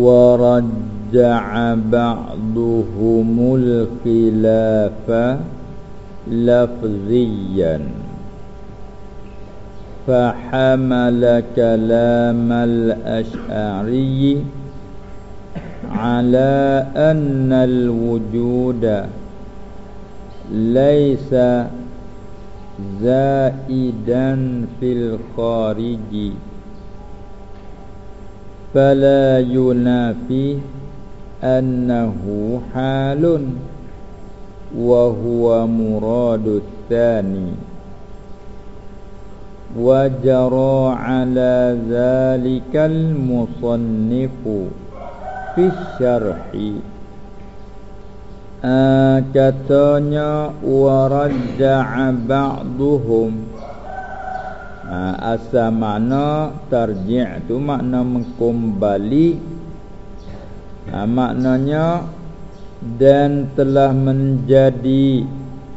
ورجع بعضهم الخلاف لفظيا. فحمل كلام الأشعري على أن الوجود ليس زائدا في الخارج. Fala yunafi Annahu halun Wahuwa muradut tani Wajara ala zalikal musannifu Fisharhi ah, Katanya Waradja'a ba'duhum uh, asal makna tarji' tu makna mengkembali. Uh, maknanya dan telah menjadi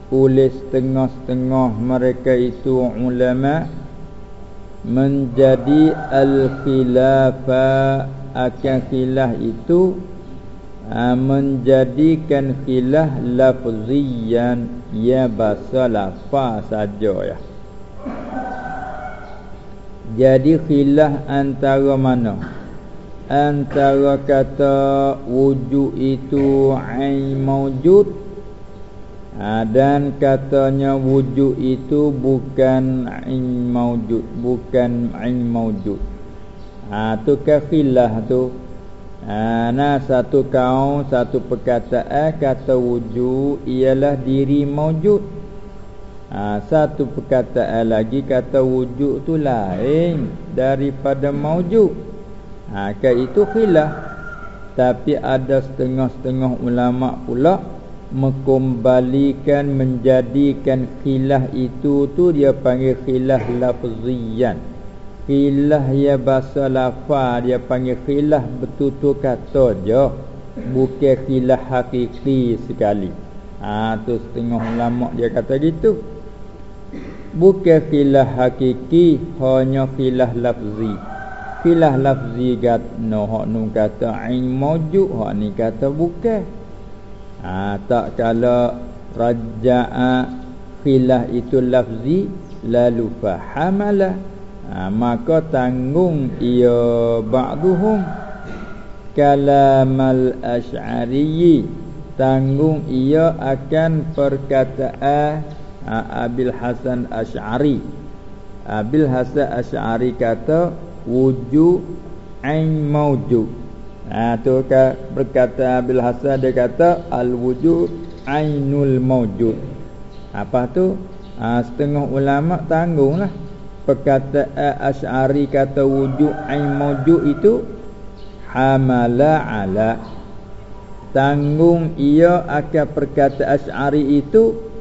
oleh setengah-setengah mereka itu ulama menjadi al-khilafa akan khilaf itu ha, menjadikan khilaf lafziyan. Ya bahasa lafaz saja ya jadi khilaf antara mana? Antara kata wujud itu ain maujud ha, dan katanya wujud itu bukan ain maujud bukan ain maujud ha tu khilaf tu. Ha, nah satu kaum satu perkataan kata wujud ialah diri maujud. Ha, satu perkataan lagi kata wujud tu lain daripada maujud. Ha, kan itu khilaf. Tapi ada setengah-setengah ulama pula mengembalikan menjadikan khilaf itu tu dia panggil khilaf lafziyan. Khilah ya bahasa lafa dia panggil khilah betul-betul kata je bukan khilah hakiki sekali. Ha tu setengah ulama dia kata gitu. Bukan khilah hakiki hanya khilah lafzi. Khilah lafzi gat no hak nu kata ain maujud hak ni kata bukan. Ha tak kala raja'a khilah itu lafzi lalu fahamalah ha, maka tanggung ia ba'duhum kalamal asy'ari tanggung ia akan perkataan Abil Hasan Asy'ari Abil Hasan Asy'ari kata wujud ain maujud ha tu ka berkata Abil Hasan dia kata al wujud ainul maujud apa tu? Ha, setengah ulama tanggunglah perkataan Asy'ari kata wujud ain maujud itu hamala ala. Tanggung ia akan perkataan Asy'ari itu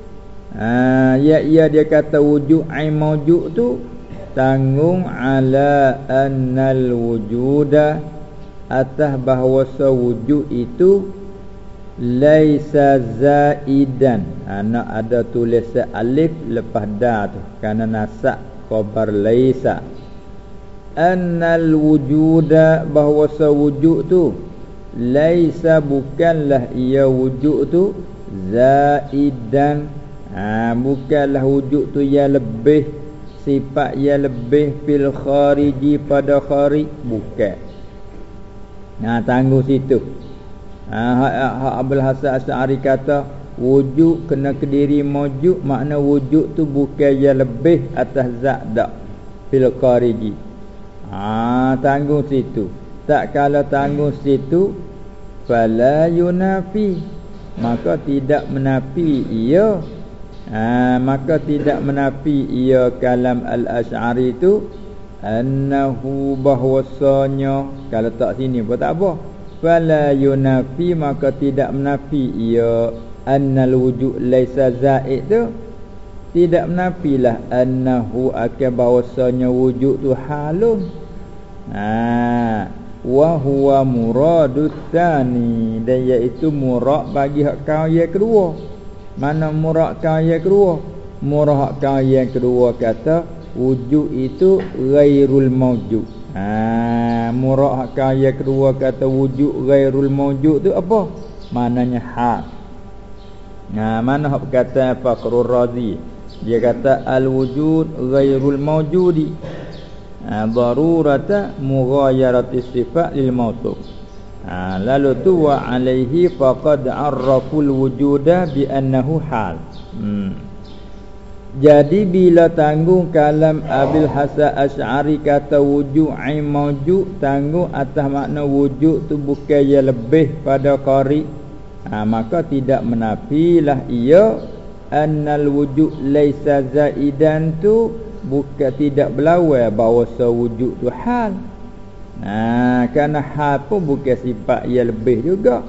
ha, ya ia dia kata wujud ain maujud tu tanggung ala annal wujuda atas bahawa sewujud itu laisa zaidan. Anak ha, ada tulisan alif lepas da tu kerana nasak khabar laisa. Annal wujuda bahawa sewujud tu laisa bukanlah ia wujud tu zaidan ha, bukanlah wujud tu yang lebih sifat yang lebih fil khariji pada kharij bukan. Nah ha, tangguh situ. Ha hak ha, Abdul Hasan Asy'ari kata wujud kena kediri mawjud makna wujud tu bukan yang lebih atas zat dak fil qariji ha tanggung situ. Tak kala tanggung situ fala yunafi. Maka tidak menafi ia ha maka tidak menafi ia kalam al asy'ari itu annahu bahwasanya kalau tak sini pun tak apa fala yunafi maka tidak menafi ia annal wujud laisa zaid tu. Tidak menafilah annahu akan bahwasanya wujud tu halun ha wa huwa muradut tani dan iaitu murad bagi hak kau yang kedua mana murad kau yang kedua? Murad hak kau yang kedua kata wujud itu ghairul mawjud. Ha murak kaya kedua kata wujud ghairul mawjud tu apa? Maknanya hal nah mana hak kata Fakhrul Razi? Dia kata al wujud ghairul mawjudi. Ha, darurata mughayarati sifat lil mawsuf ha, lalu tu wa alaihi faqad arraful wujuda bi annahu hal. Hmm. Jadi bila tanggung kalam Abil Hasan Ash'ari kata wujud ain mawjud tanggung atas makna wujud tu bukan yang lebih pada qari. Ha, maka tidak menafilah ia annal wujud laisa zaidan tu bukan tidak berlawan bahawa sewujud tu hal ha, kerana hal pun bukan sifat yang lebih juga.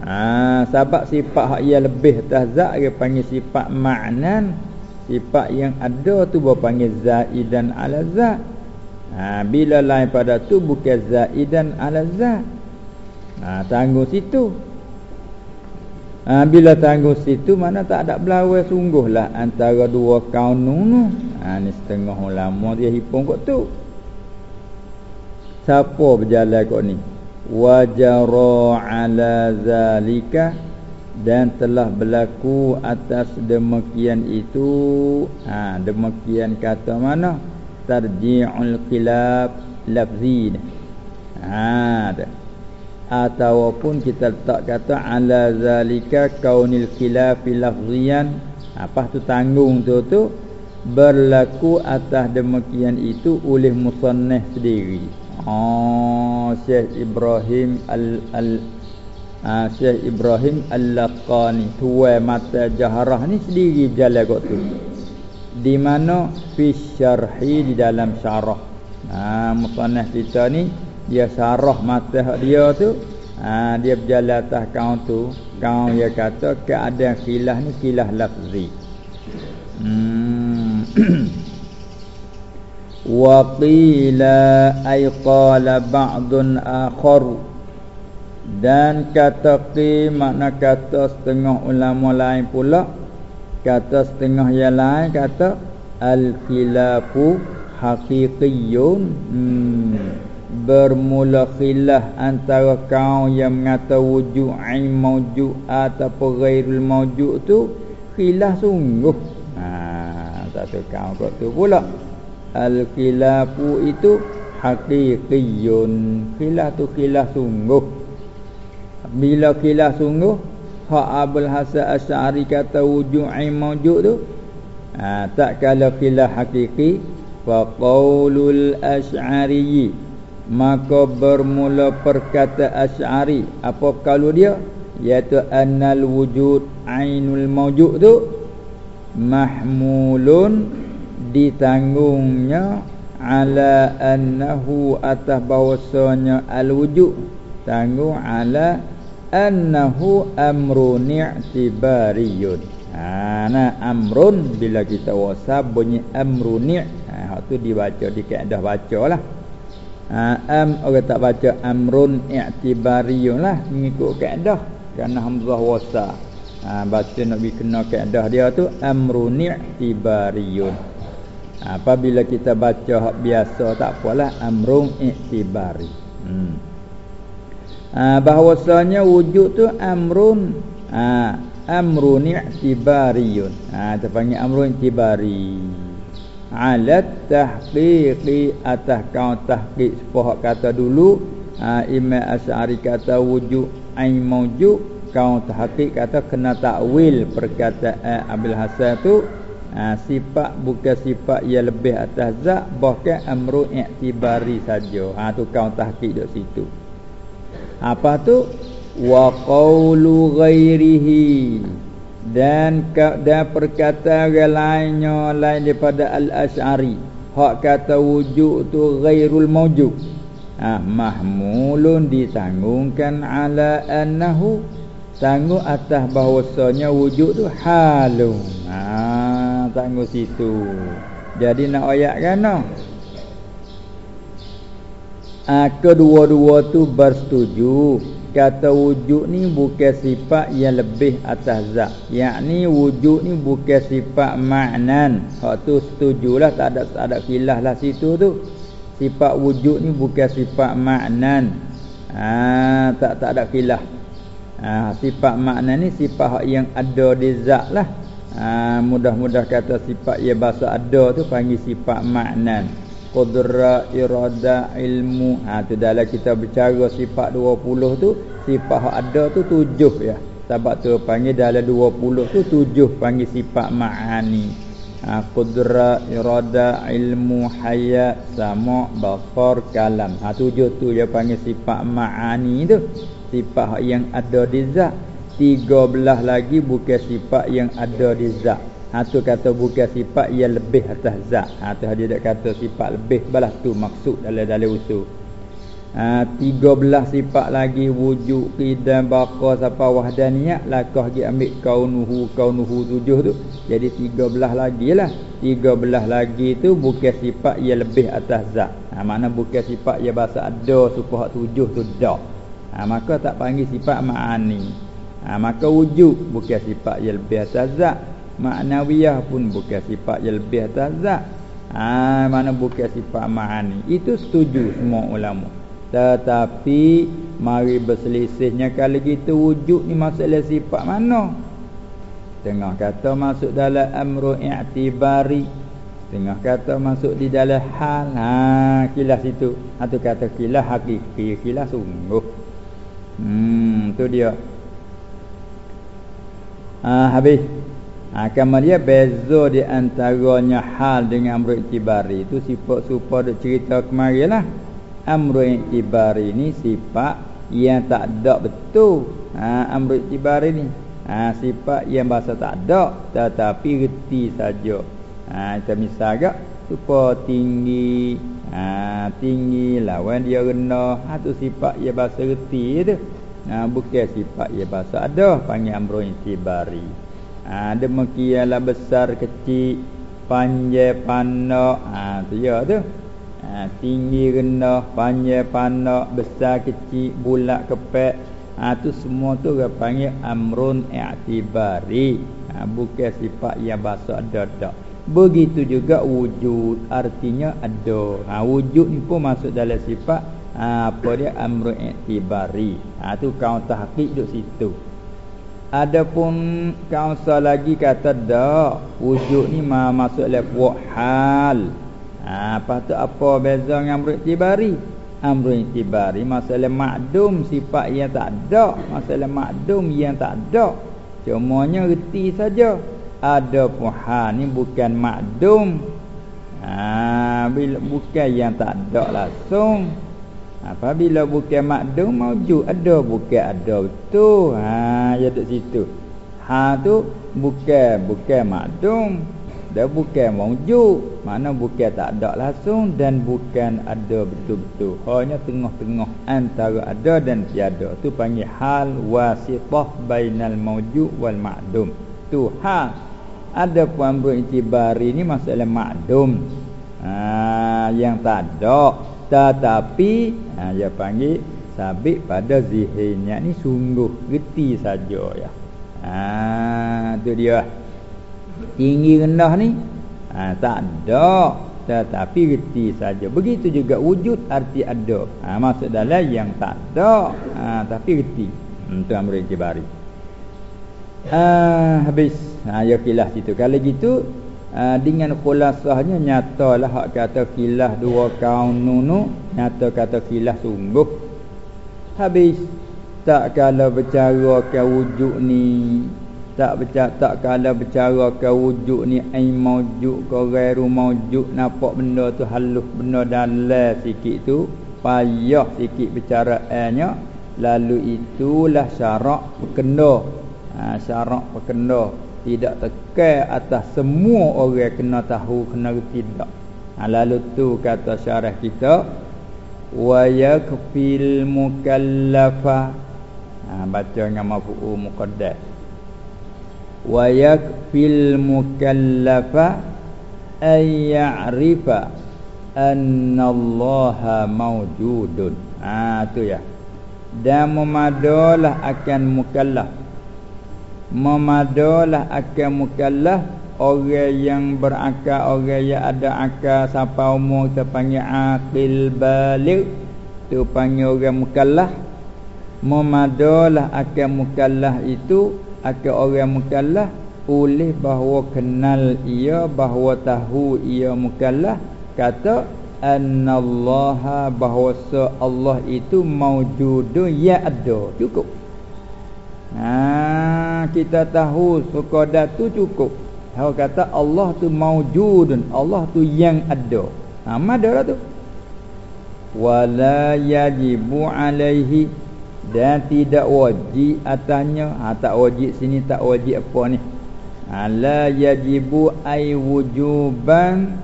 Ha, sebab sifat yang lebih tahzak dia panggil sifat maknan sifat yang ada tu berpanggil zaidan ala zat. Ha, bila lain pada tu bukan zaidan ala zat. Ha, tanggung situ. Ha, bila tanggung situ mana tak ada berlawan sungguhlah antara dua kaum nu ha, ni setengah ulama dia hipung kot tu siapa berjalan kot ni? Wajara ala zalika dan telah berlaku atas demikian itu. Ha demikian kata mana? Tarji'ul khilaf lafzi ha ataupun kita letak kata ala zalika kaunil khilaf lafzian. Apa tu tanggung tu tu? Berlaku atas demikian itu oleh musannaf sendiri oh Syekh Ibrahim al, al ha, Syekh Ibrahim Al-Laqani. Tua mata jaharah ni sendiri berjalan kot tu. Di mana? Fi syarhi di dalam syarah. Ha musannaf kita ni dia syarah mata dia tu ha, dia berjalan atas kaum tu. Kaum dia kata keadaan khilaf ni khilaf lafzi. Hmm wa qila ay qala ba'dun akharu dan kata qi makna kata setengah ulama lain pula. Kata setengah yang lain kata al khilafu haqiqiyun. Hmm. bermula khilaf antara kaum yang mengata wujud ain maujud atau ghairul maujud tu khilaf sungguh. Ha satu kaum kok tu pula al khilafu itu haqiqiyun. Khilaf tu khilaf sungguh. Bila kilah sungguh hak Abul Hasan Asy'ari kata wujud ain maujud tu ha, tak kala kilah hakiki fa qaulul asy'ari. Maka bermula perkata asy'ari apa kalau dia? Iaitu annal wujud ainul maujud tu mahmulun ditanggungnya ala annahu atas bahwasanya al wujud tanggung ala annahu amrun i'tibariyun. Ha nah amrun bila kita wasab bunyi amrun ha hak tu dibaca di kaedah bacalah. Ha am orang tak baca amrun i'tibariyun lah mengikut kaedah. Kerana hamzah wasa ha baca nak bi kena kaedah dia tu amrun i'tibariyun ha, apabila kita baca hak biasa tak apalah amrun i'tibari. Hmm. Ha, bahwasanya wujud tu amrun. Ha, amrun i'tibariyun. Ha terpanggil amrun i'tibari. Alat tahqiqi atas kau tahqiq sepah kata dulu. Ha, Imam Asy'ari kata wujud ain maujud kau tahqiq kata kena takwil perkataan Abdul Hasan tu ha, sifat bukan sifat yang lebih atas zat bahkan amrun i'tibari saja. Ha tu kau tahqiq dok situ. Apa tu? Wa qawlu ghairihi. Dan dan perkataan orang lainnya lain daripada al-asy'ari hak kata wujud tu ghairul mawjud. Ah mahmulun ditanggungkan ala annahu. Tanggung atas bahwasanya wujud tu halun. Ah tanggung situ. Jadi nak ayat kan no? ha, kedua-dua tu bersetuju. Kata wujud ni bukan sifat yang lebih atas zat. Yakni wujud ni bukan sifat maknan. Hak tu setujulah tak ada tak ada khilaf lah situ tu. Sifat wujud ni bukan sifat maknan. Ha, tak tak ada khilaf. Ha, sifat maknan ni sifat yang ada di zat lah ha, mudah-mudah kata sifat yang bahasa ada tu panggil sifat maknan. Qudra irada ilmu. Ha tu dalam kita bercara sifat 20 tu sifat yang ada tu tujuh ya. Sebab tu panggil dalam 20 tu tujuh panggil sifat ma'ani. Ha, Qudra, irada, ilmu, hayat, sama, basar, kalam. Ha, Tujuh tu dia panggil sifat ma'ani tu. Sifat yang ada di zat Tiga belah lagi bukan sifat yang ada di zat. Ha tu kata bukan sifat yang lebih atas zat. Ha tu dia dak kata sifat lebih balas tu maksud dalam dalam usul. Ha, Tiga belah sifat lagi Wujud, qidam, baqa, sapa, wahdaniyah Lakah dia ambil kaunuhu, kaunuhu tujuh tu. Jadi tiga belah lagi lah. Tiga belah lagi tu bukan sifat yang lebih atas zat. Ha, Mana bukan sifat yang bahasa ada Supaya tujuh tu dak ha, Maka tak panggil sifat ma'ani ha, Maka wujud bukan sifat yang lebih atas zat. Ma'nawiyah pun bukan sifat yang lebih atas zat. Ha, Mana bukan sifat ma'ani. Itu setuju semua ulama' Tetapi Mari berselisihnya Kalau kita wujud ni masalah sifat mana? Tengah kata masuk dalam Amru i'tibari. Tengah kata masuk di dalam hal. Ha, Kilas itu. Ha, kata kilas hakiki Kilas sungguh. Hmm tu dia ha, Habis. Ha, Kemudian beza di antaranya hal dengan Amru i'tibari. Itu sifat-sifat cerita kemarin lah. Amru i'tibar ini sifat yang tak ada betul. Ha amru i'tibar ini ha sifat yang bahasa tak ada tetapi reti saja. Ha kita misal gak supa tinggi. Ha tinggi lawan dia rendah. Ha tu sifat yang bahasa reti tu ha bukan sifat yang bahasa. Ada panggil amru i'tibari ha demikianlah besar kecil panjang pandang ha tu ya tu. Ha, tinggi rendah panjang pandak besar kecil bulat kepek. Ha, tu semua tu dia panggil amrun i'tibari. Ha, bukan sifat yang bahasa ada tak begitu juga wujud artinya ada. Ha, wujud ni pun masuk dalam sifat ha, apa dia amrun i'tibari ha, tu kaum tahqiq duduk situ Adapun kaum lagi kata dak wujud ni masuk dalam hal Ha, apa tu apa beza dengan amru itibari? Amru itibari masalah makdum sifat yang tak ada, masalah makdum yang tak ada. Cumanya reti saja. Ada pun ha ni bukan makdum. Ha, bila bukan yang tak ada langsung. Apabila bukan makdum maujud ada bukan ada betul. Ha ya dekat situ. Ha tu bukan bukan makdum. Dia bukan wujud Mana bukan tak ada langsung Dan bukan ada betul-betul. Hanya tengah-tengah Antara ada dan tiada. Itu panggil hal wasitah Bainal mawjud wal ma'dum Itu hal Ada pun berintibari ini Masalah ma'dum ha, Yang tak ada Tetapi ha, Dia panggil Sabit pada zihirnya ni sungguh Reti saja ya. Ha, itu dia. Tinggi rendah ni ha, tak ada tetapi reti saja. Begitu juga wujud arti ada. Ha, maksud dalam yang tak ada ha, tapi reti untuk hmm, amri kibari ha, habis. Ha, ya kilah situ. Kalau gitu ha, dengan khulasahnya nyatalah hak kata kilah dua kaum nunu nyata kata kilah sungguh. Habis tak kalau bercara ke wujud ni tak bercakap tak kala bercara ke wujud ni ai maujud ke ghairu maujud nampak benda tu halus benda dalam sikit tu payah sikit bicara nya lalu itulah syarak berkenda ha, syarak berkenda tidak tekan atas semua orang kena tahu kena tidak ha, lalu tu kata syarah kita wa yakfil mukallafa. Ha, baca dengan mafu'u muqaddas. Wa yakfil mukallafa ay ya'rifa anna allaha mawjudun. Ha tu ya. Dan memadalah akan mukallaf memadalah akan mukallaf. Orang yang berakal orang yang ada akal siapa umur kita panggil aqil baligh tu panggil orang mukallaf. Memadalah akal mukallaf itu akal orang mukallaf oleh bahawa kenal ia bahawa tahu ia mukallaf. Kata annallaha bahawa Allah itu maujudun ya ada cukup. Ha, kita tahu sekadar tu cukup. Tahu kata Allah tu maujudun, Allah tu yang ada. Ha, mana tu? Wala yajibu alaihi dan tidak wajib atasnya. Ha, tak wajib sini tak wajib apa ni? Ala yajibu ai wujuban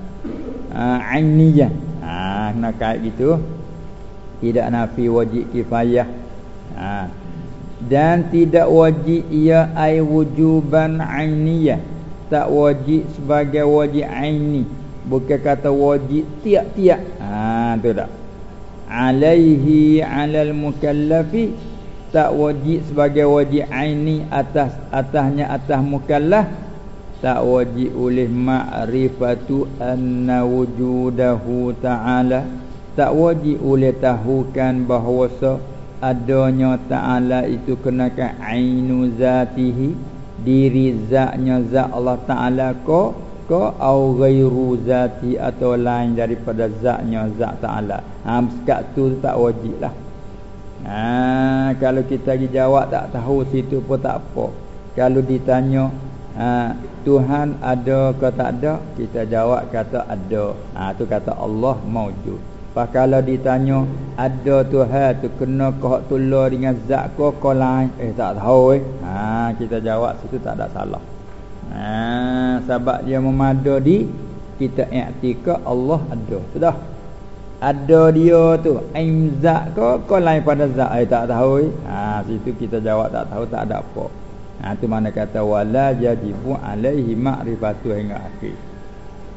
ha, ainiyah. Ha, nak kait gitu. Tidak nafi wajib kifayah. Ha, dan tidak wajib ia ai wujuban ainiyah. Tak wajib sebagai wajib aini. Bukan kata wajib tiap-tiap. Ha tu tak. Alaihi alal mukallafi. Tak wajib sebagai wajib aini atas atasnya atas mukallaf. Tak wajib oleh ma'rifatu anna wujudahu ta'ala. Tak wajib oleh tahukan bahawa adanya ta'ala itu kenakan ainu zatihi diri zatnya zat Allah ta'ala ko ko au ghairu zati atau lain daripada zatnya zat ta'ala. Ha sekat tu tak wajib lah. Ha kalau kita pergi jawab tak tahu situ pun tak apa. Kalau ditanya ha, Tuhan ada ke tak ada kita jawab kata ada. Ha tu kata Allah maujud Pak kalau ditanya ada Tuhan tu kena kau tula dengan zat ko ko lain eh tak tahu eh. Ha kita jawab situ tak ada salah. Ha sebab dia memada di kita i'tikad Allah ada. Sudah. Ada dia tu aim zat ko ko lain pada zat eh tak tahu eh. Ha situ kita jawab tak tahu tak ada apa. Ha tu mana kata wala jajibu alaihi ma'rifatu hingga akhir.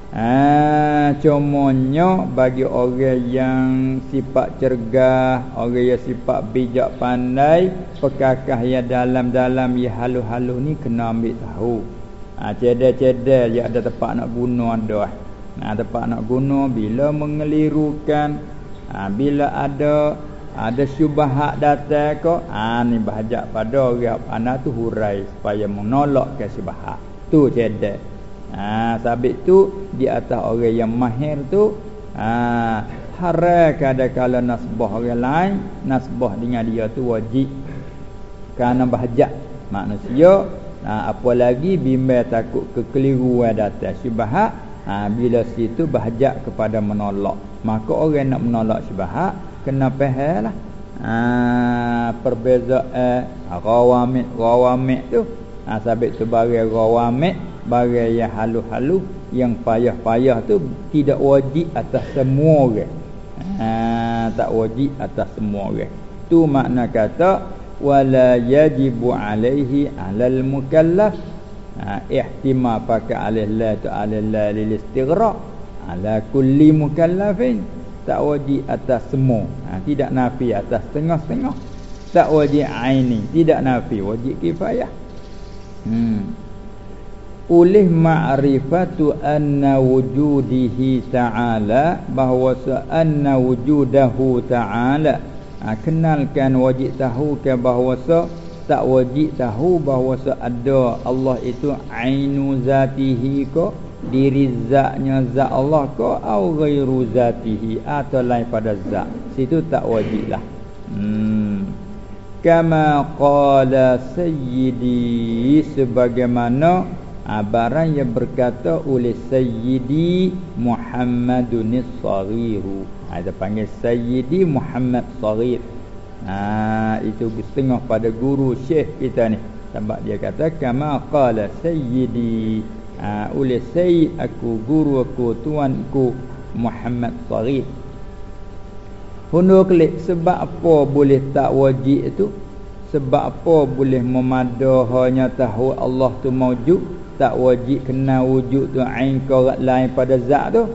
Ah, cumanya bagi orang yang sifat cergah, orang yang sifat bijak pandai, pekakah yang dalam-dalam ya halu-halu ni kena ambil tahu. Ah, cedek-cedek dia ada tempat nak guna dah. Nah, tempat nak guna bila mengelirukan, ah, bila ada ada syubhat datang ke, ah ni bahajak pada orang ana tu hurai supaya menolak ke. Tu cedek. Ha sabit tu di atas orang yang mahir tu ha haram kadang-kala nasbah orang lain nasbah dengan dia tu wajib. Kerana bahajat manusia ha apa lagi? Bimbang takut kekeliruan datang syubhat ha bila situ bahajat kepada menolak. Maka orang nak menolak syubhat kena fahamlah ha perbezaan ha, rawamit rawamit tu. Ha sabit tu bagi rawamit barang yang halus-halus yang payah-payah tu tidak wajib atas semua orang. Ha, tak wajib atas semua orang. Tu makna kata wala yajibu alaihi alal mukallaf ha, ihtima pakai alih la tu alih la lil istighraq. Ala kulli mukallafin. Tak wajib atas semua. Ha, tidak nafi atas setengah-setengah. Tak wajib aini. Tidak nafi. Wajib kifayah. Hmm oleh ma'rifatu anna wujudihi ta'ala bahawa anna wujudahu ta'ala. Ha, kenalkan wajib tahu ke bahawa tak wajib tahu bahawa ada Allah itu ainu zatihi ko diri zatnya zat Allah ko au ghairu zatihi atau lain pada zat. Situ tak wajiblah hmm. Kama qala sayyidi sebagaimana ha, barang yang berkata oleh Sayyidi Muhammadun Saghiru ha, dia panggil Sayyidi Muhammad Saghir. Ha, itu setengah pada guru syekh kita ni. Sebab dia kata kama qala Sayyidi. Ha, oleh Sayyid aku guru aku tuanku Muhammad Saghir. Hundur klik sebab apa boleh tak wajib itu sebab apa boleh memadah hanya tahu Allah tu maujud tak wajib kena wujud tu. Ain korat lain pada zat tu.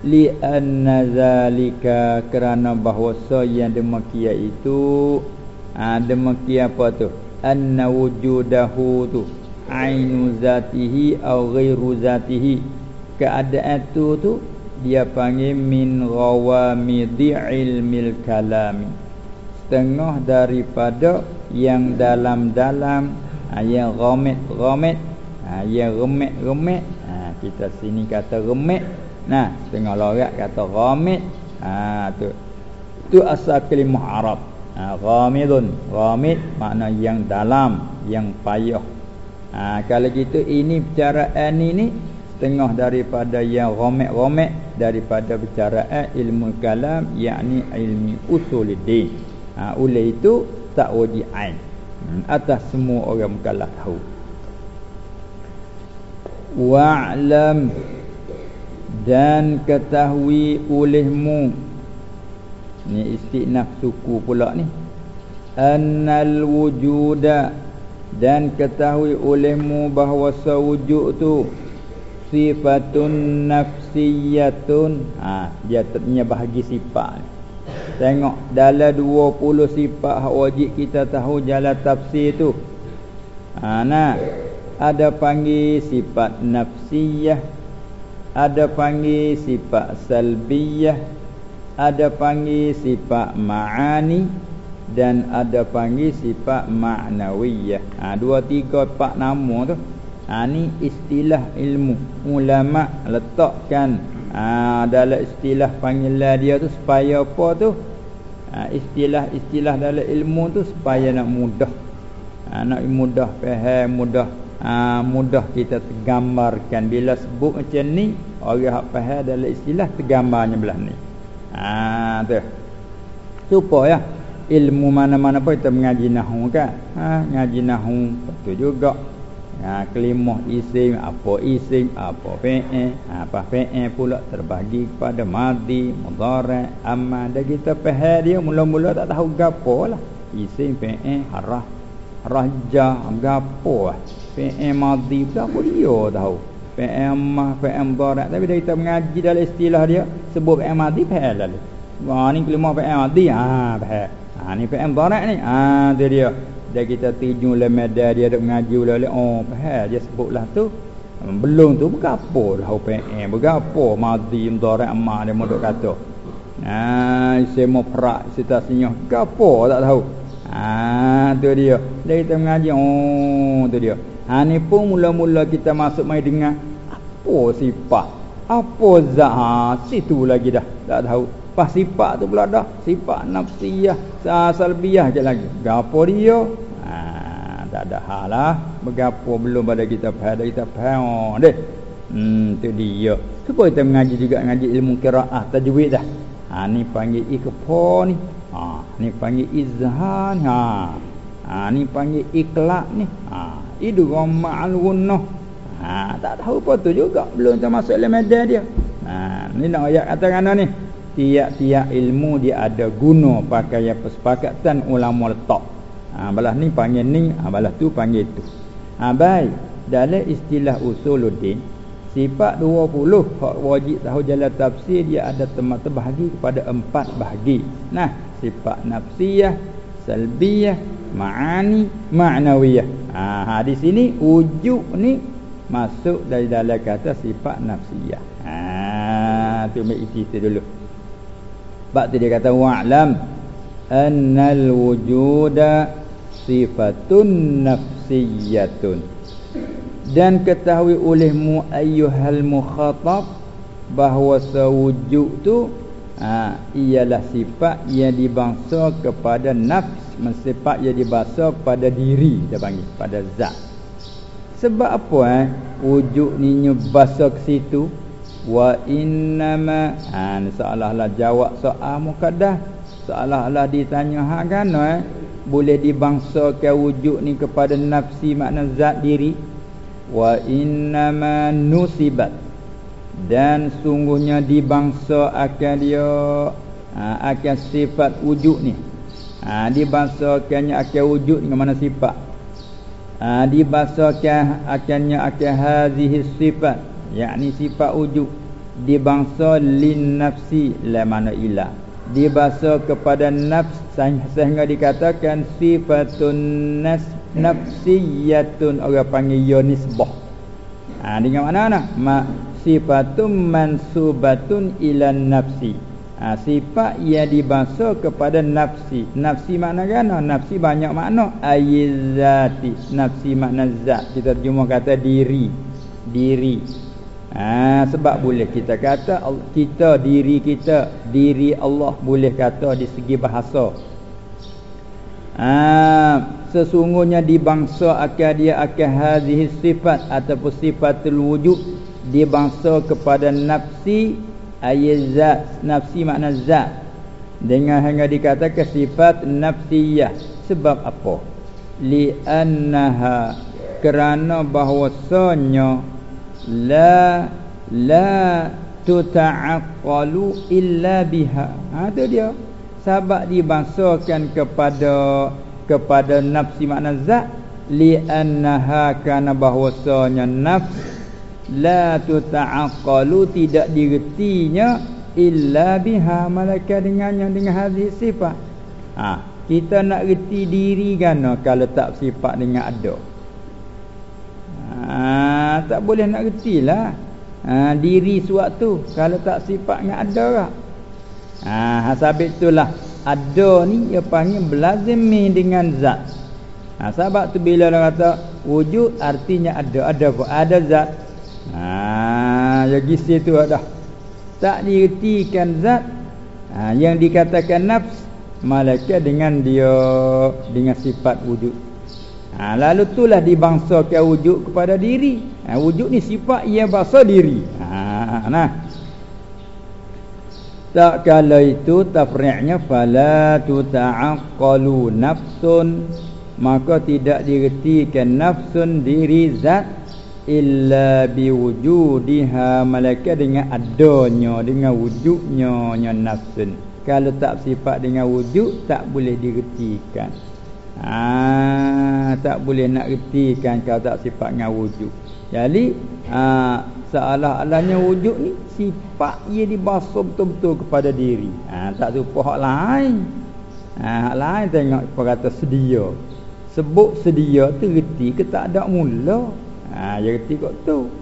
Li anna zalika kerana bahawa yang demikian itu ha, demikian apa tu? Anna wujudahu tu. Ainu zatihi atau ghairu zatihi. Keadaan tu tu dia panggil min ghawamidi ilmil kalami. Setengah daripada yang dalam-dalam ha, yang ghamet-ghamet ha, yang remet-remet ha, kita sini kata remet nah setengah lorat kata ghamet ha tu tu asal kalimah arab ha, ghamidun ghamid makna yang dalam yang payah. Ha, kalau gitu ini percaraan ini setengah daripada yang ghamet-ghamet daripada percaraan ilmu kalam yakni ilmu usuluddin ha, oleh itu tak wajib ain. Hmm, atas semua orang mukallaf tahu wa'lam dan ketahui olehmu. Ni istinaf suku pula ni. Annal wujuda dan ketahui olehmu bahawa sewujud tu sifatun nafsiyatun. Ha dia ternyata bahagi sifat tengok dalam 20 sifat hak wajib kita tahu jalan tafsir tu. Ha nah ada panggil sifat nafsiyah ada panggil sifat salbiyah ada panggil sifat ma'ani dan ada panggil sifat ma'nawiyah. Ha dua tiga empat nama tu. Ha ni istilah ilmu ulama letakkan ha dalam istilah panggilan dia tu supaya apa tu? Ha istilah-istilah dalam ilmu tu supaya nak mudah. Ha nak mudah faham, mudah ha, mudah kita tergambarkan bila sebut macam ni orang hak faham dalam istilah tergambarnya belah ni. Ha tu. Supaya ilmu mana-mana pun kita mengaji nahu kan. Ha ngaji nahu betul juga. Ha kelimah isim apa isim apa fi'il apa fi'il pula terbagi kepada madhi, mudhari, amma. Dan kita faham dia mula-mula tak tahu gapo lah. Isim fi'il harah raja gapo. Fi'il madhi gapo dia tahu. PM mah PM barat tapi dah kita mengaji dalam istilah dia sebut PM mati faham lalu. Wah ni kelima PM mati ha faham. Ha ni PM barat ni. Ha tu dia. Dah kita tuju le medan dia duk mengaji lalu oh faham dia sebutlah tu. Belum tu bergapo dah PM bergapo mati barat amma dia mau duk kata. Ha semua perak situasinya gapo tak tahu. Ha tu dia. Dah kita mengaji oh tu dia. Ha ni pun mula-mula kita masuk mai dengar apa sifat? Apa zat? Ha situ lagi dah. Tak tahu. Pas sifat tu pula dah. Sifat nafsiyah, salbiyah je lagi. Gapo dia? Ha tak ada hal lah. Begapo belum pada kita faham, kita faham oh, deh. Hmm tu dia. Supaya kita mengaji juga ngaji ilmu qiraah tajwid dah. Ha ni panggil ikfa ni. Ha ni panggil izhan. Ha. Ha ni panggil iklaq ni. Ha idgham ma'al gunnah ha tak tahu apa tu juga belum termasuk dalam medan dia ha ni nak ayat kata kana ni tiap-tiap ilmu dia ada guna pakai apa sepakatan ulama letak ha balas ni panggil ni ha balas tu panggil tu ha baik dalam istilah usuluddin sifat 20 hak wajib tahu jalan tafsir dia ada terbahagi kepada empat bahagi nah sifat nafsiyah salbiyah ma'ani ma'nawiyah. Ha, ha di sini wujud ni masuk dari dalam kata sifat nafsiyah. Ha tu mai iti dulu. Bab tu dia kata wa'lam annal wujuda sifatun nafsiyatun. Dan ketahui olehmu ayyuhal mukhatab bahawa sewujud tu ha, ialah sifat yang dibangsa kepada nafs sifat yang dibangsa pada diri dia panggil pada zat. Sebab apa eh? Wujud ni nyebasa ke situ? Wa innama ha seolah-olah jawab soal mukaddah seolah-olah ditanya ha kan eh? Boleh dibangsakan wujud ni kepada nafsi makna zat diri? Wa innama nusibat dan sungguhnya dibangsa akan dia ha, akan sifat wujud ni. Ha, dibangsakannya akan wujud dengan mana sifat? Ha, dibangsakan akannya akan hazihi sifat yakni sifat wujud. Dibangsa lin nafsi la mana ilah dibangsa kepada nafs sehingga dikatakan sifatun nas nafsiyatun orang panggil ya nisbah ha dengan mana nah ma sifatun mansubatun ila nafsi. Ha, sifat yang dibangsa kepada nafsi. Nafsi makna kan nafsi banyak makna. Ayizati nafsi makna zat. Kita terjemah kata diri. Diri. Ha, sebab boleh kita kata kita diri kita diri Allah boleh kata di segi bahasa. Ha, sesungguhnya dibangsa akan dia akan hadhihi sifat ataupun sifatul wujud dibangsa kepada nafsi ayat nafsi makna zat. Dengan hanya dikatakan sifat nafsiyah. Sebab apa? Li annaha kerana bahwasanya la la tuta'aqqalu illa biha. Ha tu dia. Sebab dibangsakan kepada kepada nafsi makna zat. Li annaha kana bahwasanya nafs la tuta'aqqalu tidak diretinya illa biha malaka dengannya dengan hadis sifat. Ha kita nak reti diri kan kalau tak sifat dengan ada ha tak boleh nak retilah ha diri suatu kalau tak sifat dengan ada lah. Ha hasabit itulah ada ni dia panggil belazimi dengan zat. Ha, sebab tu bila orang kata wujud artinya ada ada apa ada zat ha ya gisi tu ada. Tak diertikan zat. Ha, yang dikatakan nafs malaikat dengan dia dengan sifat wujud. Ha, lalu itulah dibangsakan wujud kepada diri. Ha, wujud ni sifat ia bahasa diri. Ha, nah. Tak kala itu tafri'nya fala tuta'aqqalu nafsun. Maka tidak diretikan nafsun diri zat illa biwujudiha malaikat dengan adanya dengan wujudnya nya nafsun. Kalau tak sifat dengan wujud tak boleh diretikan. Ah tak boleh nak retikan kalau tak sifat dengan wujud. Jadi ah seolah-olahnya wujud ni sifat ia dibasuh betul-betul kepada diri. Ha, tak serupa hak lain. Ha, hak lain tengok apa kata sedia. Sebut sedia tu reti ke tak ada mula ha, dia reti kot tu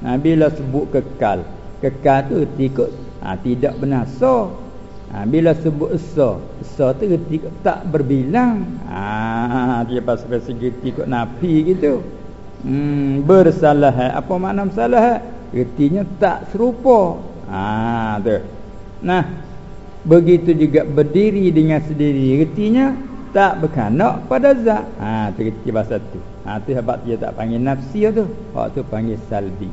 ha, bila sebut kekal kekal tu kot ha, tidak benasa ha, bila sebut esa esa tu kot tak berbilang ha, dia pasal segi reti kot napi gitu hmm, bersalah apa makna bersalah Ertinya tak serupa. Ha tu. Nah, begitu juga berdiri dengan sendiri. Ertinya tak berkanak pada zat. Ha tu erti bahasa tu. Ha tu sebab dia tak panggil nafsi tu. Hak tu panggil salbi.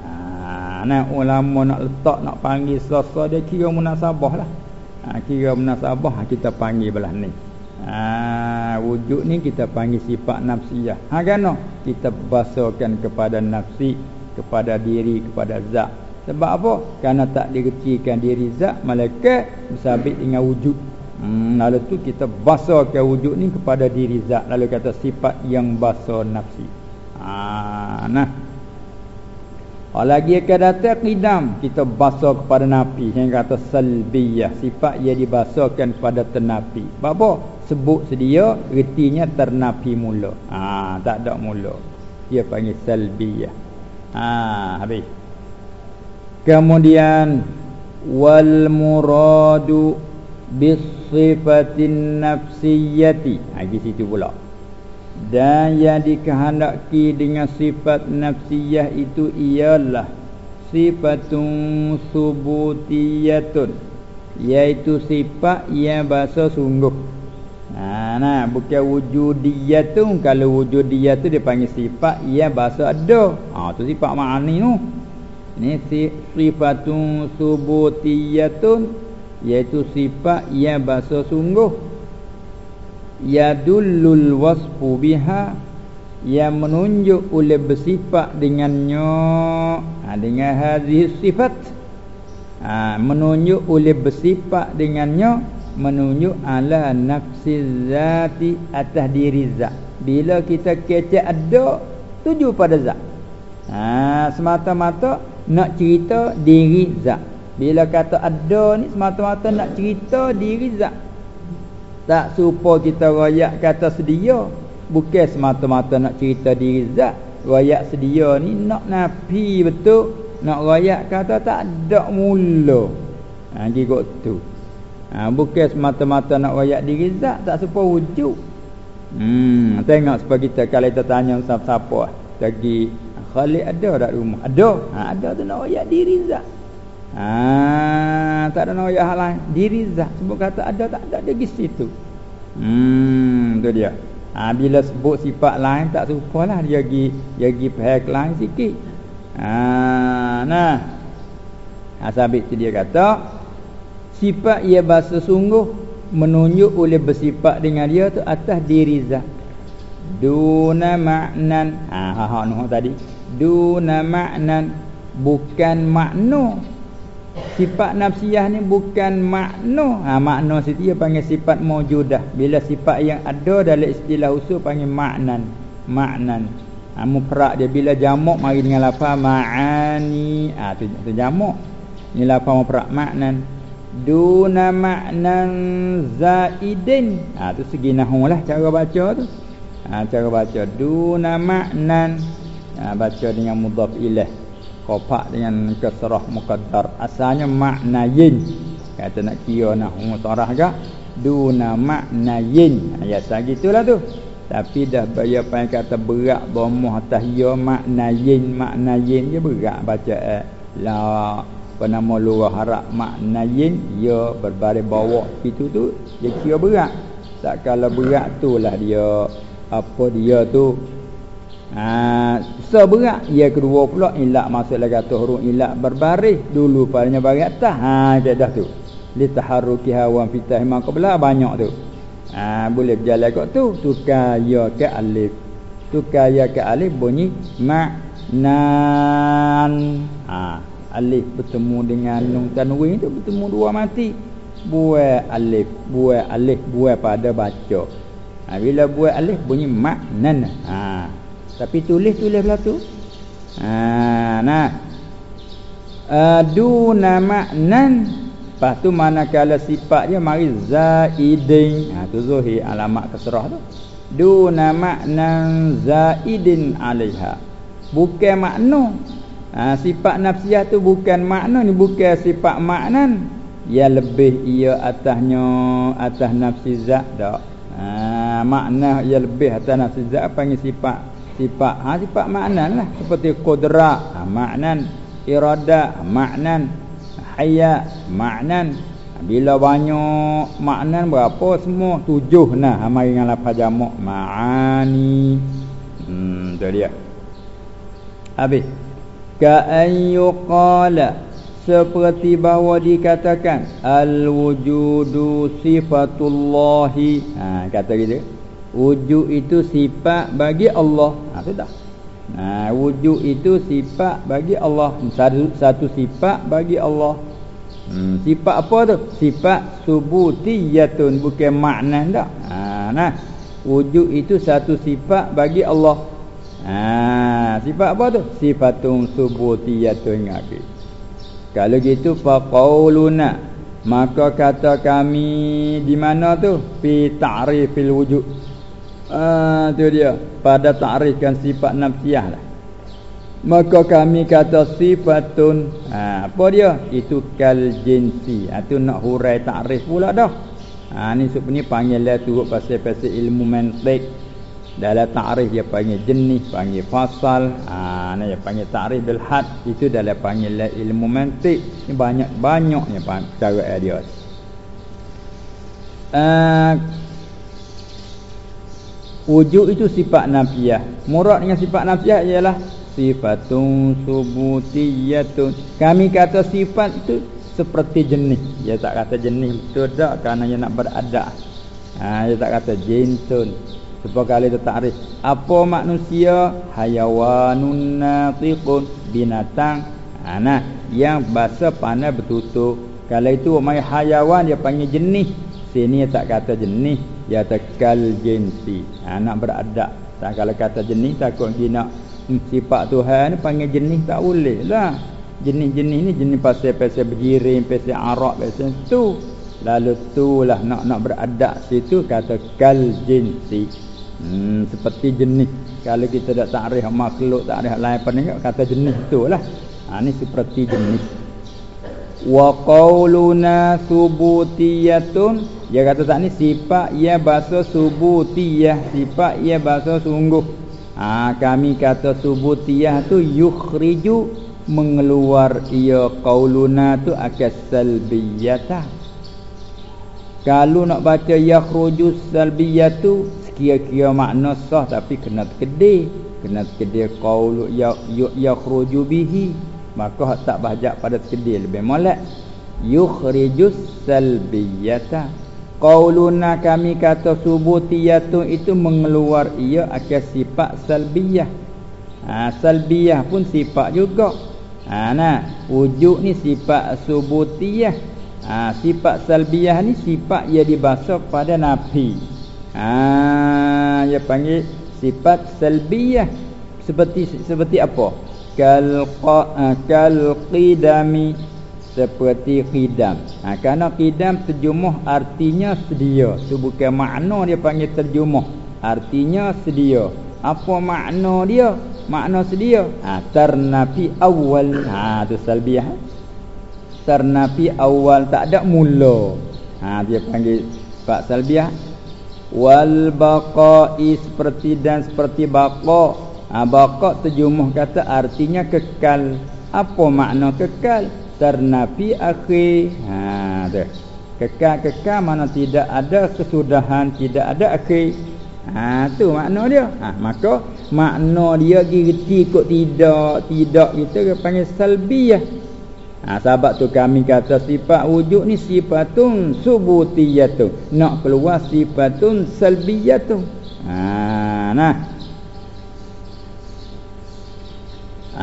Ha nah ulama nak letak nak panggil sasa dia kira munasabah lah. Ha kira munasabah kita panggil belah ni. Ha wujud ni kita panggil sifat nafsiyah. Ha kan kita basakan kepada nafsi kepada diri kepada zat sebab apa kerana tak dikecilkan diri zat malaikat bersabit dengan wujud hmm, lalu tu kita basahkan wujud ni kepada diri zat. Lalu kata sifat yang basah nafsi. Ha, nah. Lagi akan datang qidam. Kita basah kepada nafi. Yang kata salbiyah. Sifat yang dibasahkan pada tenapi apa? Sebut sedia retinya ternapi mula. Ha, tak ada mula. Dia panggil salbiyah. Ha habis. Kemudian wal muradu bis sifatin nafsiyati. Ha di situ pula. Dan yang dikehendaki dengan sifat nafsiyah itu ialah sifatun subutiyatun iaitu sifat yang bahasa sungguh. Ha nah bukan wujudiyah tu kalau wujudiyah tu dia panggil sifat ia bahasa ada. Ha tu sifat ma'ani tu. Ini sifatun subutiyatun iaitu sifat ia bahasa sungguh. Yadullul wasfu biha. Yang menunjuk oleh bersifat dengannya ha, dengan hadis sifat. Ha, menunjuk oleh bersifat dengannya menunjuk ala nafsi zati atas diri zat. Bila kita kecek ada tuju pada zat. Ha semata-mata nak cerita diri zat bila kata ada ni semata-mata nak cerita diri zat. Tak supaya kita royak kata sedia. Bukan semata-mata nak cerita diri zat. Royak sedia ni nak nafi betul? Nak royak kata tak ada mula. Ha gigot tu. Ha bukan semata-mata nak royak diri zat tak sepa wujud. Hmm tengok supaya kita kalau kita tanya siapa-siapa lagi Khalid ada tak rumah? Ada. Ha ada tu nak royak diri zat ha tak ada royak hal lain. Diri zat. Sebab kata ada tak ada di situ. Hmm tu dia. Ha, Bila sebut sifat lain tak lah Dia pergi dia pergi pihak lain sikit. Ha, Nah. Ha, Sabit tu dia kata Sifat ia bahasa sungguh Menunjuk oleh bersifat dengan dia tu Atas diri zat. Duna maknan. Ha, ha, ha, ha, tadi. Duna maknan. Bukan makna Sifat nafsiyah ni bukan makna. Ha, Makna situ dia panggil sifat mawjudah. Bila sifat yang ada dalam istilah usul panggil maknan. Maknan. Ha, Muperak dia. Bila jamuk mari dengan lafaz ma'ani. Ha, tu, tu jamuk. Ni lafaz muperak maknan. Duna maknan zaidin. Ha, tu segi nahu lah cara baca tu. Ha, Cara baca. Duna maknan. Ha, Baca dengan mudhaf ilah kopak dengan kesrah muqaddar asalnya maknayin kata nak kira nak musarah gak duna maknayin ayat ha, sagitulah tu. Tapi dah bayar pai kata berat bomoh atas ya maknayin maknayin je berat baca eh. la apa nama luar harap maknayin ya berbaris bawah itu tu dia kira berat tak kalau berat tu lah dia. Apa dia tu Ha, seberat ia kedua pula ilak lagi atas huruf ilak berbaris. Dulu padanya baris atas. Ha dah tu. Li taharruki hawan fitah memang qabla banyak tu. Ha boleh berjalan kat tu. Tukar ya ke alif. Tukar ya ke alif bunyi ma nan ha alif bertemu dengan nun tanwin tu bertemu dua mati. Buat alif buat alif buat pada baca. Ha, bila buat alif bunyi maknan. Ha tapi tulis-tulis pula tu. Ha, nah. Aduna maknan. Lepas tu manakala sifat dia mari zaidin. Ha tu zuhir alamat kesrah tu. Duna maknan zaidin alaiha. Bukan makna. Ha, sifat nafsiyah tu bukan makna ni bukan sifat maknan. Ya lebih ia atasnya atas nafsi zat dak. Ha, makna ia lebih atas nafsi zat panggil sifat sifat. Ha sifat maknan lah. Seperti qudra ha, maknan. Irada maknan. Hayya maknan. Bila banyak maknan berapa semua tujuh nah. Ha, mari dengan lafaz jamak. Maani. Hmm tu dia. Habis. Ka ayyuqala seperti bahawa dikatakan al wujudu sifatullahi. Ha kata gitu Wujud itu sifat bagi Allah. Ha sudah. Ha, wujud itu sifat bagi Allah. Satu, satu sifat bagi Allah. Hmm, sifat apa tu? Sifat subutiyatun bukan makna dak. Ha nah. Wujud itu satu sifat bagi Allah. Ha sifat apa tu? Sifatun subutiyatun ngabi. Kalau gitu faqauluna maka kata kami di mana tu? Fi ta'rifil wujud. Ah tu dia pada takrifkan sifat nafsiyah lah. Maka kami kata sifatun ha, apa dia? Itu kal jinsi. Ha, tu nak hurai takrif pula dah. Ha ni sebenarnya panggil lah tu pasal-pasal ilmu mantik. Dalam takrif dia panggil jenis, panggil fasal. Ha ni dia panggil takrif bil had. Itu dalam panggil ilmu mantik. Ni banyak-banyaknya cara dia. Uh, Wujud itu sifat nafiah. Murad dengan sifat nafiah ialah sifatun subutiyatun. Kami kata sifat itu seperti jenis. Dia tak kata jenis betul tak kerana dia nak berada. Ha, dia tak kata jintun. Sebab kali itu takrif. Apa manusia? Hayawanun natiqun. Binatang. Ha, nah, yang bahasa pandai bertutup. Kalau itu mai hayawan dia panggil jenis. Sini tak kata jenis ya takal jinsi ha, nak beradab tak kalau kata jenis takut hmm, sifat Tuhan panggil jenis tak boleh lah. Jenis-jenis ni jenis pasal-pasal berjirim pasal arak pasal tu. Lalu tu lah nak nak beradab situ kata kal jinsi hmm, seperti jenis. Kalau kita tak takrif makhluk takrif lain ni kata jenis itulah ha ni seperti jenis. Wa qauluna subutiyatun dia kata tak ni sifat ia bahasa subutiyah sifat ia bahasa sungguh. Ha kami kata subutiyah tu yukhriju mengeluar ia qauluna tu akas salbiyatah kalau nak baca yakhruju salbiyatu sekira-kira makna sah tapi kena terkedih. Kena terkedih qaulu ya yakhruju bihi. Maka tak bahajak pada terkedih lebih molek. Yukhrijus salbiyata qauluna kami kata subutiyatu itu mengeluar ia akan sifat salbiyah ha, salbiyah pun sifat juga Ha nah, wujud ni sifat subutiyah. Ha sifat salbiyah ni sifat ia dibahasa pada nafi. Ha ia panggil sifat salbiyah. Seperti seperti apa? Kal qa kal qidami seperti qidam. Ha kerana qidam terjemah artinya sedia. Itu bukan makna dia panggil terjemah. Artinya sedia. Apa makna dia? makna sedia ha tarnafi awal ha tu salbiah tarnafi awal tak ada mula ha dia panggil pak salbiah wal baqai seperti dan seperti baqa ha baqa terjemah kata artinya kekal apa makna kekal tarnafi akhir ha tu kekal-kekal mana tidak ada kesudahan tidak ada akhir Ha tu makna dia. Ha maka makna dia gerti kok tidak tidak kita panggil salbiyah. Ha sebab tu kami kata sifat wujud ni sifatun subutiyatun. Nak keluar sifatun salbiyatun. Ha nah.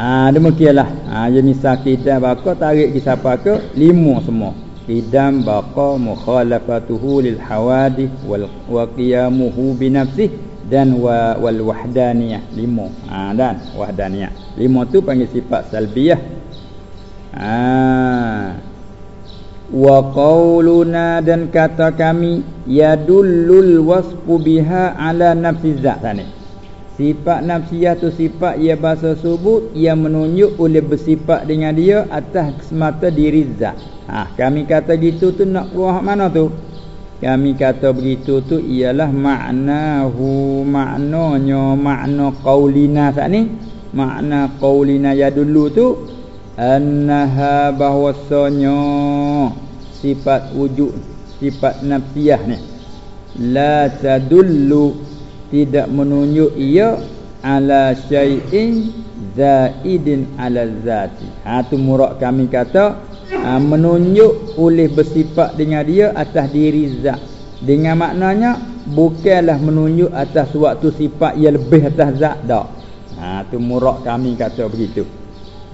Ha demikianlah. Ha jadi misal kita baka tarik ke siapa ke? Lima semua. Idam baqa mukhalafatuhu lil hawadith wal wa qiyamuhu bi nafsih dan wa, wal wahdaniyah. Lima. Ha, dan wahdaniyah. Lima tu panggil sifat salbiyah. Ha. Wa qauluna dan kata kami yadullul wasfu biha ala nafsi zat. Tadi sifat nafsiyah tu sifat ia bahasa subut ia menunjuk oleh bersifat dengan dia atas semata diri zat Ha, kami kata gitu tu nak keluar mana tu? Kami kata begitu tu ialah maknahu maknanya makna qaulina saat ni. Makna qaulina ya dulu tu annaha bahwasanya sifat wujud sifat nafsiyah ni la tadullu tidak menunjuk ia ala syai'in zaidin ala zati. Ha tu murak kami kata ha, menunjuk oleh bersifat dengan dia atas diri zat. Dengan maknanya bukanlah menunjuk atas suatu sifat yang lebih atas zat dak ha tu murak kami kata begitu.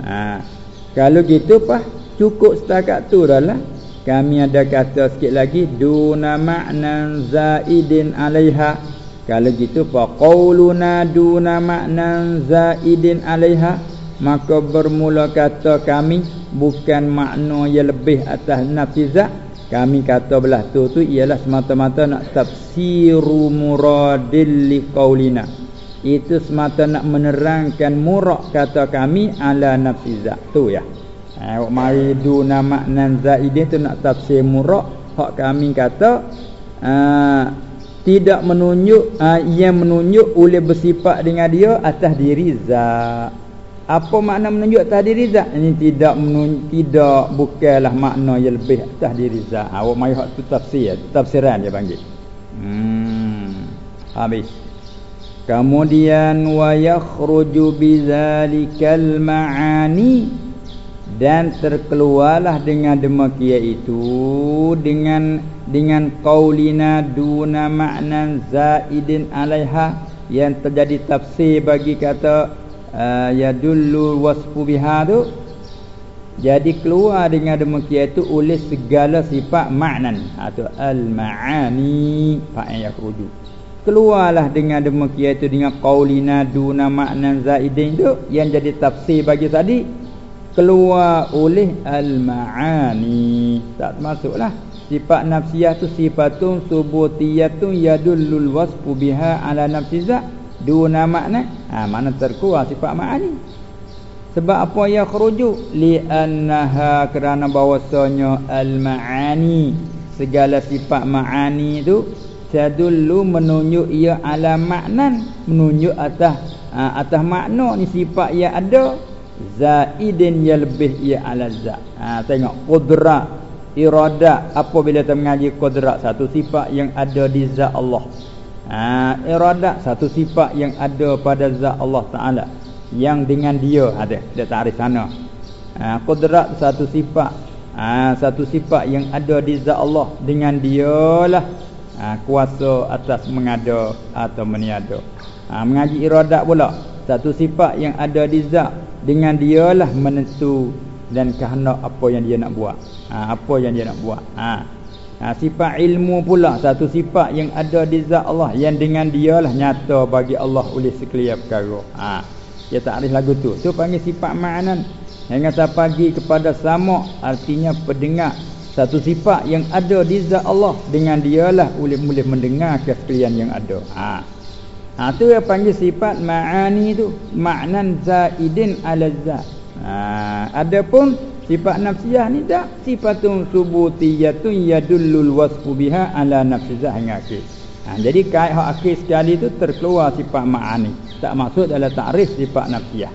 Ha kalau gitu pah cukup setakat tu dahlah kami ada kata sikit lagi duna maknan zaidin alaiha kalau gitu fa qauluna duna maknan zaidin alaiha maka bermula kata kami bukan makna yang lebih atas nafizah. Kami kata belah tu tu ialah semata-mata nak tafsiru muradil liqaulina itu semata nak menerangkan murak kata kami ala nafizah. Tu ya. Ha mari du nama nan zaidin tu nak tafsir murak. Hak kami kata uh, tidak menunjuk uh, yang menunjuk oleh bersifat dengan dia atas diri zat apa makna menunjuk tahdiri zat ini tidak menunjuk tidak bukanlah makna yang lebih tahdiri zat ha, awak mai hak tu tafsir tafsiran dia panggil. Hmm habis. Kemudian wa yakhruju bizalikal maani dan terkeluarlah dengan demikian itu dengan dengan qaulina duna maknan zaidin alaiha yang terjadi tafsir bagi kata uh, yadullu wasfu biha tu. Jadi keluar dengan demikian itu oleh segala sifat maknan atau al maani fa'in yakhruju keluarlah dengan demikian itu dengan qaulina duna maknan zaidin tu yang jadi tafsir bagi tadi. Keluar oleh al maani tak masuklah sifat nafsiyah tu sifatun subutiyatun yadullul wasfu biha ala nafsi zat. Dua makna ha mana terkuat sifat ma'ani sebab apa ya khuruju? Li annaha kerana bahwasanya al ma'ani segala sifat ma'ani tu tadullu menunjuk ia ala maknan menunjuk atas ha, atas makna ni sifat yang ada. Zaidin yang lebih ia ala zat. Ha, tengok qudrat iradat apabila kita mengaji kudrat satu sifat yang ada di zat Allah. Ha, iradat satu sifat yang ada pada zat Allah Ta'ala. Yang dengan dia ada dia tarik sana. Ha, kudrat satu sifat. Ha, satu sifat yang ada di zat Allah dengan dia lah ha, kuasa atas mengada atau meniada. Ha, mengaji iradat pula satu sifat yang ada di zat dengan dia lah menentu dan kehendak apa yang dia nak buat. Ha, apa yang dia nak buat. Ha. ha sifat ilmu pula satu sifat yang ada di zat Allah. Yang dengan dia lah nyata bagi Allah oleh sekalian perkara. Ha. Dia takrif lagu tu. Tu panggil sifat ma'anan. Yang kata pagi kepada sama artinya pendengar. Satu sifat yang ada di zat Allah. Dengan dia lah boleh boleh mendengar sekalian yang ada. Ha. Ha tu yang panggil sifat ma'ani tu. Ma'nan zaidin ala zat Ha, adapun sifat nafsiyah ni tak sifatun subutiyatun yadullul wasfu biha ala nafsiyah hingga akhir. Ha, jadi kait hak akhir sekali tu terkeluar sifat ma'ani. Tak masuk dalam takrif sifat nafsiyah.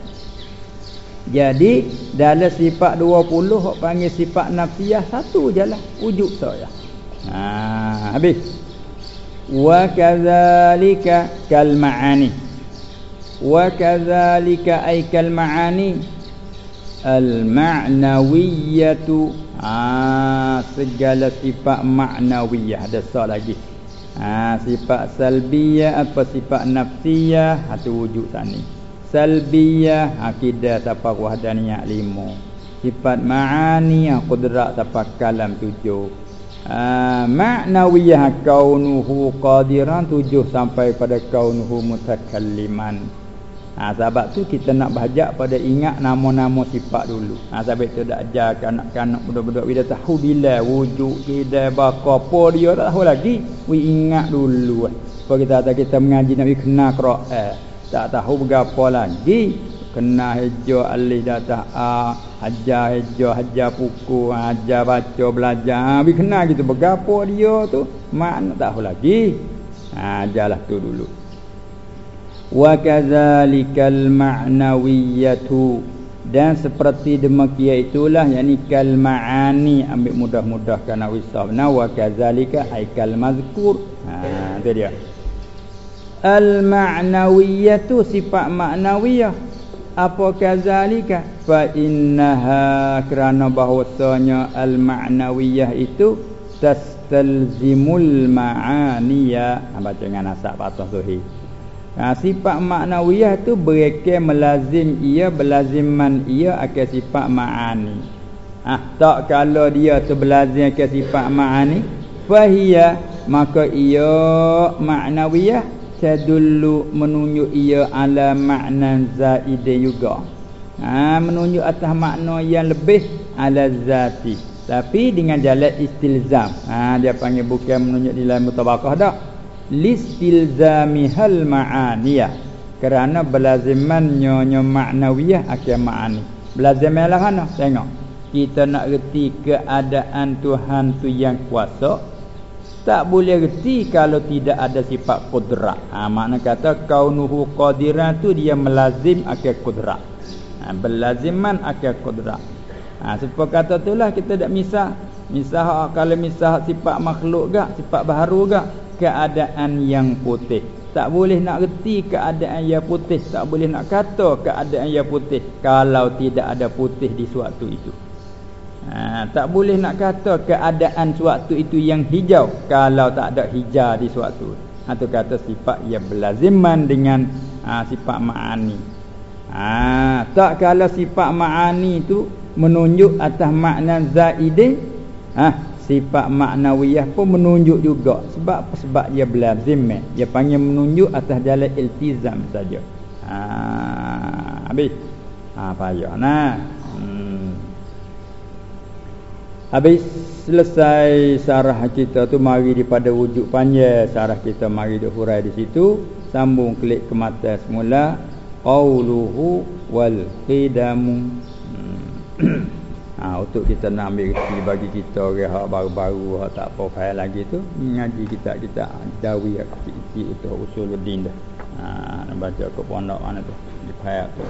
Jadi dalam sifat 20 hak panggil sifat nafsiyah satu jelah wujud saja. Ha, habis. Wa kadzalika kal ma'ani. Wa kadzalika ay kal ma'ani al-ma'nawiyatu. Ah segala sifat ma'nawiyah. Ada soal lagi. Ah sifat salbiyah apa sifat nafsiyah? Itu wujud tani salbiyah akidah tapa wahdaniyah lima. Sifat ma'ani qudrat tapa kalam tujuh. Ah ma'nawiyah kaunuhu qadiran tujuh sampai pada kaunuhu mutakalliman Ha, sebab tu kita nak bahajak pada ingat nama-nama sifat dulu. Ha, sebab itu dah ajar kanak-kanak budak-budak bila tahu bila wujud kita baka apa dia tak tahu lagi. We ingat dulu. Kalau kita kata kita mengaji Nabi kena Quran. Tak tahu berapa lagi. Kena hijau alih datang A. Hajar hijau, hajar puku, hajar baca, belajar. Ha, kena gitu. Berapa dia tu. Mana tak tahu lagi. Ha, ajarlah tu dulu wa kadzalikal ma'nawiyatu dan seperti demikian itulah yakni kal ma'ani ambil mudah-mudah kana wisab na wa kadzalika ay kal mazkur ha tu dia. Al ma'nawiyatu sifat ma'nawiyah apa kadzalika fa innaha kerana bahwasanya al ma'nawiyah itu tastalzimul ma'aniya. Ha, baca dengan nasab patah zuhir Ha, sifat maknawiyah tu bereke melazim ia belaziman ia akan sifat ma'ani. Ha, tak kalau dia tu belazim akan sifat ma'ani fahiya maka ia maknawiyah tadullu menunjuk ia ala makna zaid juga. Ha, menunjuk atas makna yang lebih ala zati. Tapi dengan jalan istilzam. Ha, dia panggil bukan menunjuk di dalam mutabakah dah listilzamihal ma'aniyah. Kerana belaziman nyonya maknawiyah akan ma'ani. Belazimalah mana tengok. Kita nak reti keadaan Tuhan tu yang kuasa tak boleh reti kalau tidak ada sifat kudrat. Ha, makna kata kaunuhu qadiran tu dia melazim akan kudrat. Ha, belaziman akan kudrat. Ha, sebab kata itulah kita tak misah. Misah kalau misah sifat makhluk gak sifat baharu gak keadaan yang putih. Tak boleh nak reti keadaan yang putih tak boleh nak kata keadaan yang putih kalau tidak ada putih di suatu itu. Ha, tak boleh nak kata keadaan suatu itu yang hijau kalau tak ada hijau di suatu. Atau ha, kata sifat yang berlaziman dengan ha, sifat ma'ani. Ha, tak kalau sifat ma'ani itu menunjuk atas makna zaidin ha, sifat maknawiyah pun menunjuk juga. Sebab sebab dia belazim dia panggil menunjuk atas jalan iltizam saja. Ha habis. Ha payah nah. Hmm. Habis selesai sarah kita tu mari daripada wujud panjang. Sarah kita mari dah hurai di situ. Sambung klik ke mata semula. Qauluhu wal khidamu. Hmm. ha, untuk kita nak ambil reti bagi kita orang hak baru-baru hak tak profil lagi tu ngaji kita kita dawi sikit-sikit untuk usuluddin dah. Ha, baca ke pondok mana tu di payah tu